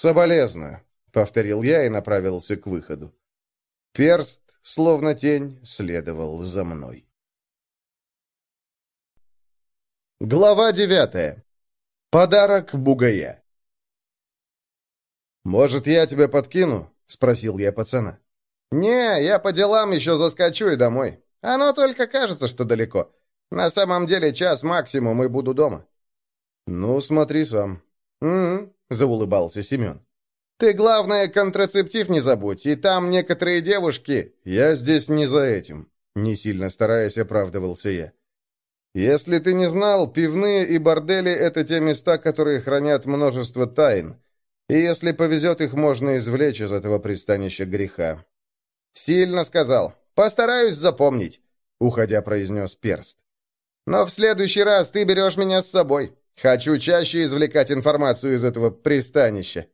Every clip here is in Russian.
«Соболезную», — повторил я и направился к выходу. Перст, словно тень, следовал за мной. Глава девятая. Подарок бугая. «Может, я тебя подкину?» — спросил я пацана. «Не, я по делам еще заскочу и домой. Оно только кажется, что далеко. На самом деле час максимум и буду дома». «Ну, смотри сам». «Угу», — заулыбался Семен. «Ты, главное, контрацептив не забудь, и там некоторые девушки...» «Я здесь не за этим», — не сильно стараясь, оправдывался я. «Если ты не знал, пивные и бордели — это те места, которые хранят множество тайн, и если повезет, их можно извлечь из этого пристанища греха». «Сильно сказал. Постараюсь запомнить», — уходя произнес Перст. «Но в следующий раз ты берешь меня с собой. Хочу чаще извлекать информацию из этого пристанища».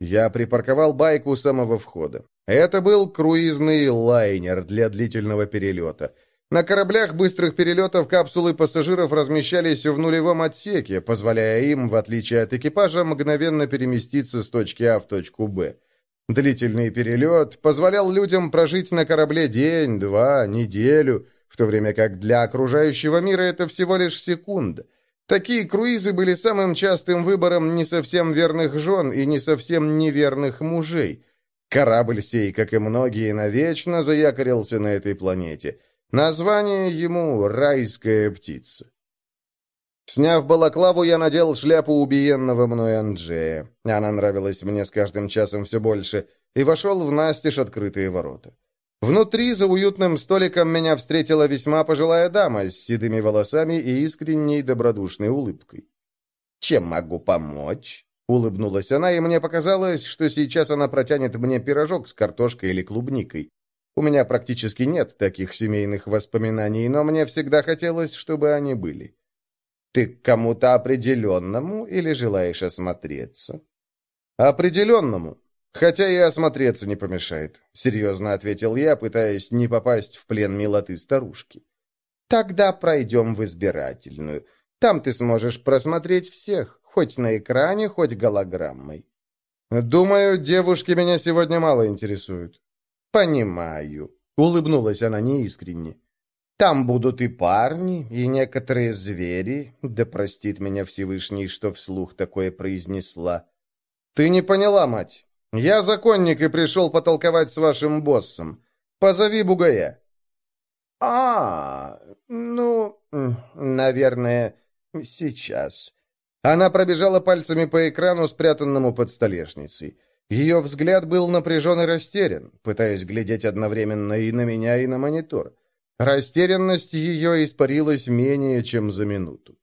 Я припарковал байк у самого входа. Это был круизный лайнер для длительного перелета. На кораблях быстрых перелетов капсулы пассажиров размещались в нулевом отсеке, позволяя им, в отличие от экипажа, мгновенно переместиться с точки А в точку Б. Длительный перелет позволял людям прожить на корабле день, два, неделю, в то время как для окружающего мира это всего лишь секунда. Такие круизы были самым частым выбором не совсем верных жен и не совсем неверных мужей. Корабль сей, как и многие, навечно заякорился на этой планете. Название ему «Райская птица». Сняв балаклаву, я надел шляпу убиенного мной Анджея. Она нравилась мне с каждым часом все больше, и вошел в настежь открытые ворота. Внутри, за уютным столиком, меня встретила весьма пожилая дама с седыми волосами и искренней добродушной улыбкой. «Чем могу помочь?» — улыбнулась она, и мне показалось, что сейчас она протянет мне пирожок с картошкой или клубникой. У меня практически нет таких семейных воспоминаний, но мне всегда хотелось, чтобы они были. «Ты к кому-то определенному или желаешь осмотреться?» «Определенному», «Хотя и осмотреться не помешает», — серьезно ответил я, пытаясь не попасть в плен милоты старушки. «Тогда пройдем в избирательную. Там ты сможешь просмотреть всех, хоть на экране, хоть голограммой». «Думаю, девушки меня сегодня мало интересуют». «Понимаю», — улыбнулась она неискренне. «Там будут и парни, и некоторые звери, да простит меня Всевышний, что вслух такое произнесла». «Ты не поняла, мать. «Я законник и пришел потолковать с вашим боссом. Позови Бугая». «А, ну, наверное, сейчас». Она пробежала пальцами по экрану, спрятанному под столешницей. Ее взгляд был напряжен и растерян, пытаясь глядеть одновременно и на меня, и на монитор. Растерянность ее испарилась менее чем за минуту.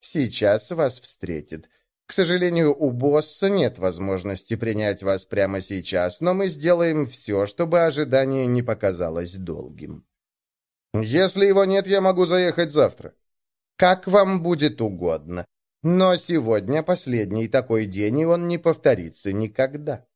«Сейчас вас встретит. К сожалению, у босса нет возможности принять вас прямо сейчас, но мы сделаем все, чтобы ожидание не показалось долгим. Если его нет, я могу заехать завтра. Как вам будет угодно. Но сегодня последний такой день, и он не повторится никогда.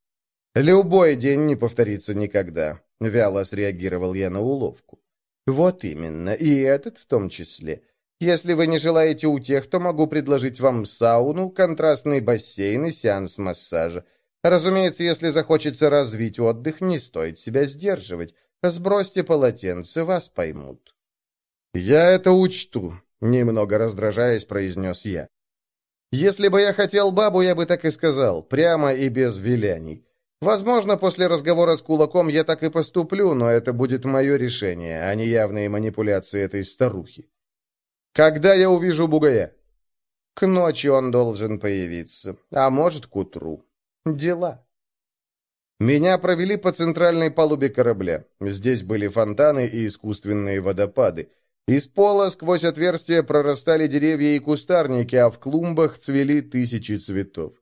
Любой день не повторится никогда, вяло среагировал я на уловку. Вот именно, и этот в том числе. Если вы не желаете утех, то могу предложить вам сауну, контрастный бассейн и сеанс массажа. Разумеется, если захочется развить отдых, не стоит себя сдерживать. Сбросьте полотенце, вас поймут». «Я это учту», — немного раздражаясь, произнес я. «Если бы я хотел бабу, я бы так и сказал, прямо и без виляний. Возможно, после разговора с кулаком я так и поступлю, но это будет мое решение, а не явные манипуляции этой старухи. Когда я увижу бугая? К ночи он должен появиться, а может, к утру. Дела. Меня провели по центральной палубе корабля. Здесь были фонтаны и искусственные водопады. Из пола сквозь отверстия прорастали деревья и кустарники, а в клумбах цвели тысячи цветов.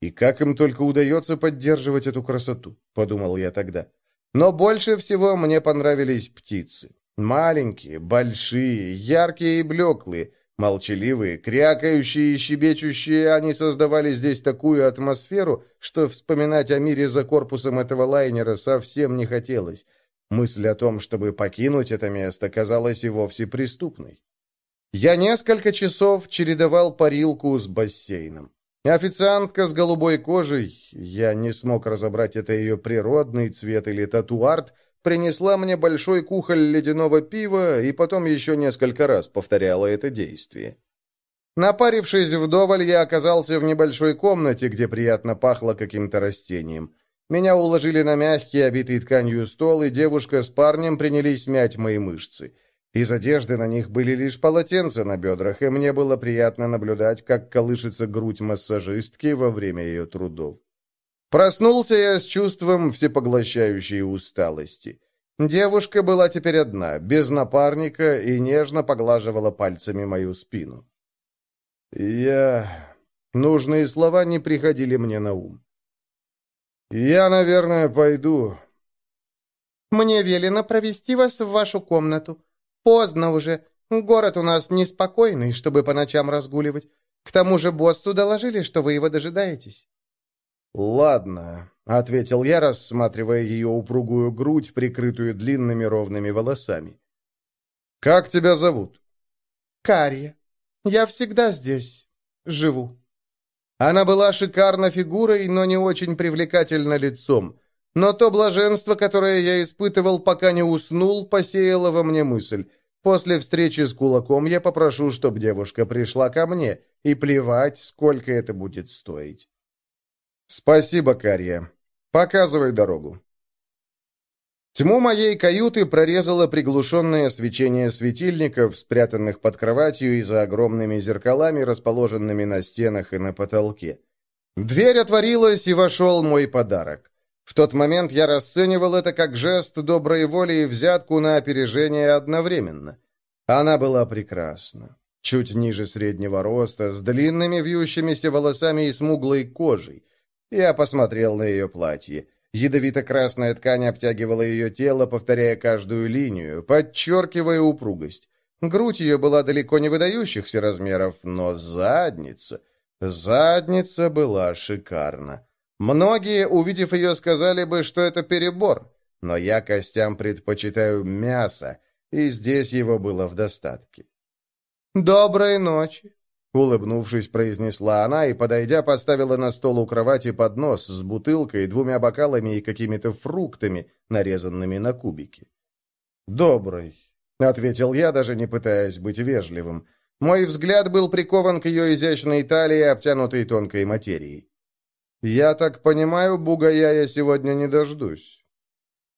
«И как им только удается поддерживать эту красоту?» — подумал я тогда. Но больше всего мне понравились птицы. Маленькие, большие, яркие и блеклые, молчаливые, крякающие и щебечущие, они создавали здесь такую атмосферу, что вспоминать о мире за корпусом этого лайнера совсем не хотелось. Мысль о том, чтобы покинуть это место, казалась и вовсе преступной. Я несколько часов чередовал парилку с бассейном. Официантка с голубой кожей, я не смог разобрать, это ее природный цвет или татуарт, принесла мне большой кухоль ледяного пива и потом еще несколько раз повторяла это действие. Напарившись вдоволь, я оказался в небольшой комнате, где приятно пахло каким-то растением. Меня уложили на мягкий, обитый тканью стол, и девушка с парнем принялись мять мои мышцы. Из одежды на них были лишь полотенца на бедрах, и мне было приятно наблюдать, как колышется грудь массажистки во время ее трудов. Проснулся я с чувством всепоглощающей усталости. Девушка была теперь одна, без напарника, и нежно поглаживала пальцами мою спину. Я... Нужные слова не приходили мне на ум. «Я, наверное, пойду». «Мне велено провести вас в вашу комнату. Поздно уже. Город у нас неспокойный, чтобы по ночам разгуливать. К тому же боссу доложили, что вы его дожидаетесь». «Ладно», — ответил я, рассматривая ее упругую грудь, прикрытую длинными ровными волосами. «Как тебя зовут?» «Кария. Я всегда здесь живу». Она была шикарна фигурой, но не очень привлекательна лицом. Но то блаженство, которое я испытывал, пока не уснул, посеяло во мне мысль. После встречи с кулаком я попрошу, чтобы девушка пришла ко мне, и плевать, сколько это будет стоить. «Спасибо, Карья. Показывай дорогу». Тьму моей каюты прорезало приглушенное свечение светильников, спрятанных под кроватью и за огромными зеркалами, расположенными на стенах и на потолке. Дверь отворилась, и вошел мой подарок. В тот момент я расценивал это как жест доброй воли и взятку на опережение одновременно. Она была прекрасна. Чуть ниже среднего роста, с длинными вьющимися волосами и смуглой кожей. Я посмотрел на ее платье. Ядовито-красная ткань обтягивала ее тело, повторяя каждую линию, подчеркивая упругость. Грудь ее была далеко не выдающихся размеров, но задница... Задница была шикарна. Многие, увидев ее, сказали бы, что это перебор, но я костям предпочитаю мясо, и здесь его было в достатке. «Доброй ночи», Улыбнувшись, произнесла она и, подойдя, поставила на стол у кровати поднос с бутылкой, двумя бокалами и какими-то фруктами, нарезанными на кубики. «Добрый», — ответил я, даже не пытаясь быть вежливым. Мой взгляд был прикован к ее изящной талии, обтянутой тонкой материей. «Я так понимаю, бугая я сегодня не дождусь».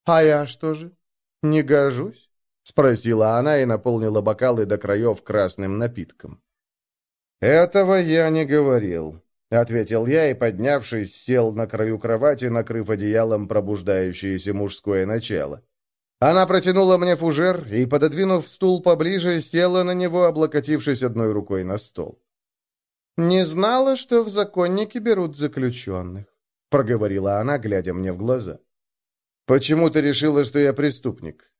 «А я что же? Не гожусь?» — спросила она и наполнила бокалы до краев красным напитком. «Этого я не говорил», — ответил я и, поднявшись, сел на краю кровати, накрыв одеялом пробуждающееся мужское начало. Она протянула мне фужер и, пододвинув стул поближе, села на него, облокотившись одной рукой на стол. «Не знала, что в законнике берут заключенных», — проговорила она, глядя мне в глаза. «Почему ты решила, что я преступник?»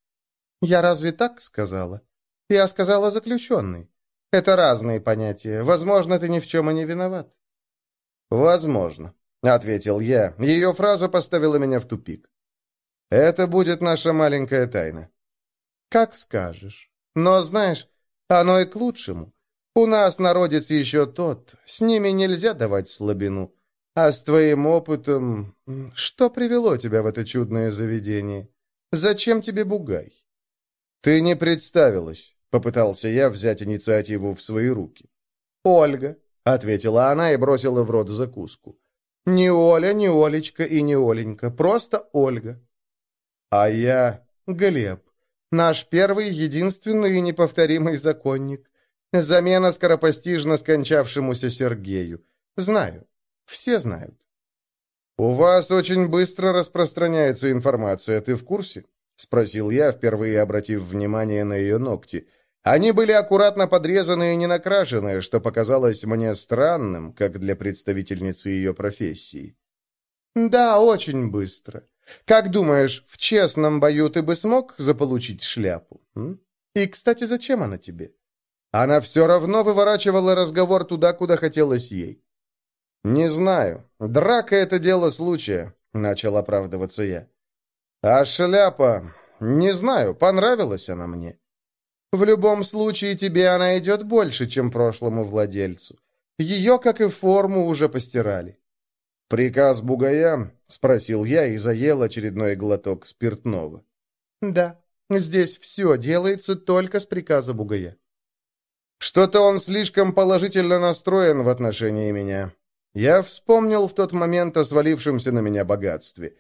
«Я разве так сказала?» «Я сказала заключенный. Это разные понятия. Возможно, ты ни в чем и не виноват». «Возможно», — ответил я. Ее фраза поставила меня в тупик. «Это будет наша маленькая тайна». «Как скажешь. Но, знаешь, оно и к лучшему. У нас народец еще тот, с ними нельзя давать слабину. А с твоим опытом... Что привело тебя в это чудное заведение? Зачем тебе бугай?» «Ты не представилась». Попытался я взять инициативу в свои руки. «Ольга», — ответила она и бросила в рот закуску. «Не Оля, не Олечка и не Оленька, просто Ольга». «А я...» «Глеб, наш первый, единственный и неповторимый законник. Замена скоропостижно скончавшемуся Сергею. Знаю. Все знают». «У вас очень быстро распространяется информация, ты в курсе?» — спросил я, впервые обратив внимание на ее ногти. Они были аккуратно подрезаны и не накрашены, что показалось мне странным, как для представительницы ее профессии. «Да, очень быстро. Как думаешь, в честном бою ты бы смог заполучить шляпу? М? И, кстати, зачем она тебе?» Она все равно выворачивала разговор туда, куда хотелось ей. «Не знаю. Драка — это дело случая», — начал оправдываться я. «А шляпа... Не знаю, понравилась она мне». В любом случае тебе она идет больше, чем прошлому владельцу. Ее, как и форму, уже постирали». «Приказ Бугая?» — спросил я и заел очередной глоток спиртного. «Да, здесь все делается только с приказа Бугая». Что-то он слишком положительно настроен в отношении меня. Я вспомнил в тот момент о свалившемся на меня богатстве.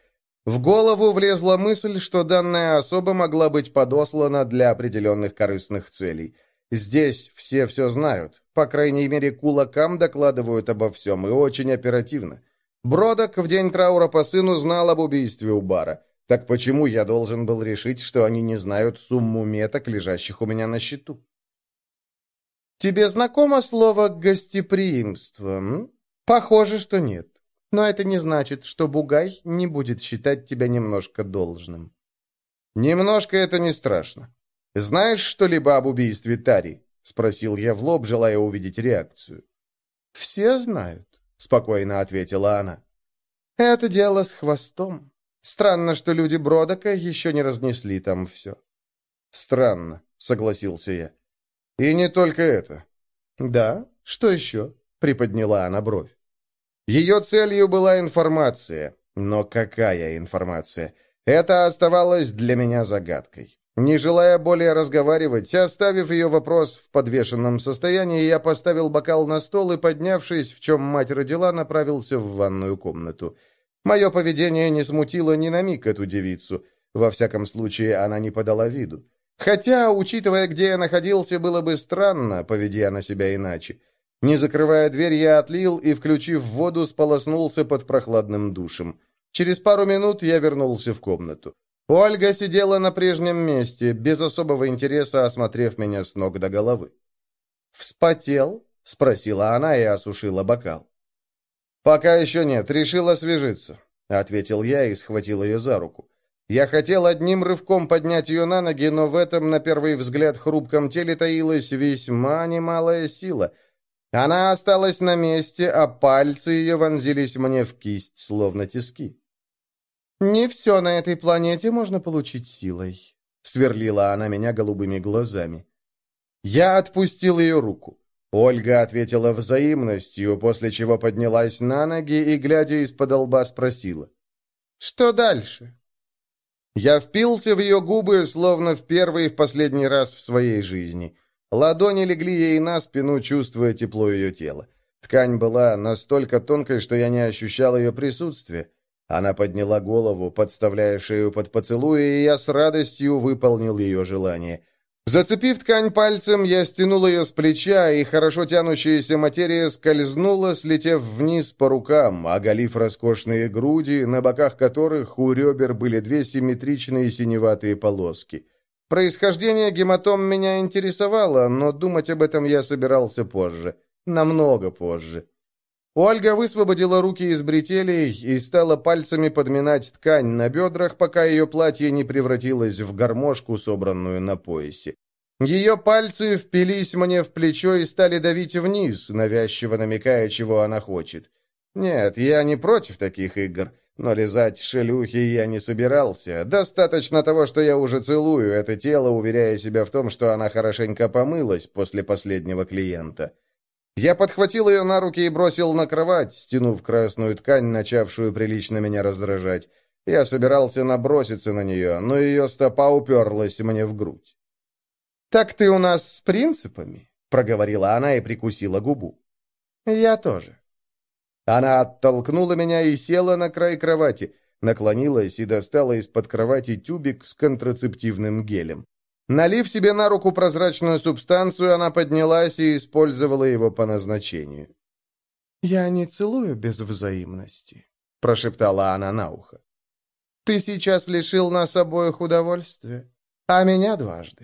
В голову влезла мысль, что данная особа могла быть подослана для определенных корыстных целей. Здесь все все знают. По крайней мере, кулакам докладывают обо всем, и очень оперативно. Бродок в день траура по сыну знал об убийстве у бара. Так почему я должен был решить, что они не знают сумму меток, лежащих у меня на счету? «Тебе знакомо слово «гостеприимство»?» «Похоже, что нет. Но это не значит, что Бугай не будет считать тебя немножко должным». «Немножко это не страшно. Знаешь что-либо об убийстве Тари?» — спросил я в лоб, желая увидеть реакцию. «Все знают», — спокойно ответила она. «Это дело с хвостом. Странно, что люди Бродока еще не разнесли там все». «Странно», — согласился я. «И не только это». «Да? Что еще?» — приподняла она бровь. Ее целью была информация. Но какая информация? Это оставалось для меня загадкой. Не желая более разговаривать, оставив ее вопрос в подвешенном состоянии, я поставил бокал на стол и, поднявшись, в чем мать родила, направился в ванную комнату. Мое поведение не смутило ни на миг эту девицу. Во всяком случае, она не подала виду. Хотя, учитывая, где я находился, было бы странно, поведя на себя иначе. Не закрывая дверь, я отлил и, включив воду, сполоснулся под прохладным душем. Через пару минут я вернулся в комнату. Ольга сидела на прежнем месте, без особого интереса осмотрев меня с ног до головы. «Вспотел?» — спросила она и осушила бокал. «Пока еще нет, решил освежиться», — ответил я и схватил ее за руку. Я хотел одним рывком поднять ее на ноги, но в этом, на первый взгляд, хрупком теле таилась весьма немалая сила. Она осталась на месте, а пальцы ее вонзились мне в кисть, словно тиски. «Не все на этой планете можно получить силой», — сверлила она меня голубыми глазами. Я отпустил ее руку. Ольга ответила взаимностью, после чего поднялась на ноги и, глядя из-под лба, спросила. «Что дальше?» Я впился в ее губы, словно в первый и в последний раз в своей жизни. Ладони легли ей на спину, чувствуя тепло ее тела. Ткань была настолько тонкой, что я не ощущал ее присутствия. Она подняла голову, подставляя шею под поцелуй, и я с радостью выполнил ее желание. Зацепив ткань пальцем, я стянул ее с плеча, и хорошо тянущаяся материя скользнула, слетев вниз по рукам, оголив роскошные груди, на боках которых у ребер были две симметричные синеватые полоски. Происхождение гематом меня интересовало, но думать об этом я собирался позже. Намного позже. Ольга высвободила руки из бретелей и стала пальцами подминать ткань на бедрах, пока ее платье не превратилось в гармошку, собранную на поясе. Ее пальцы впились мне в плечо и стали давить вниз, навязчиво намекая, чего она хочет. Нет, я не против таких игр, но лизать шелюхи я не собирался. Достаточно того, что я уже целую это тело, уверяя себя в том, что она хорошенько помылась после последнего клиента. Я подхватил ее на руки и бросил на кровать, стянув красную ткань, начавшую прилично меня раздражать. Я собирался наброситься на нее, но ее стопа уперлась мне в грудь. «Так ты у нас с принципами?» — проговорила она и прикусила губу. «Я тоже». Она оттолкнула меня и села на край кровати, наклонилась и достала из-под кровати тюбик с контрацептивным гелем. Налив себе на руку прозрачную субстанцию, она поднялась и использовала его по назначению. «Я не целую без взаимности», — прошептала она на ухо. «Ты сейчас лишил нас обоих удовольствия, а меня дважды.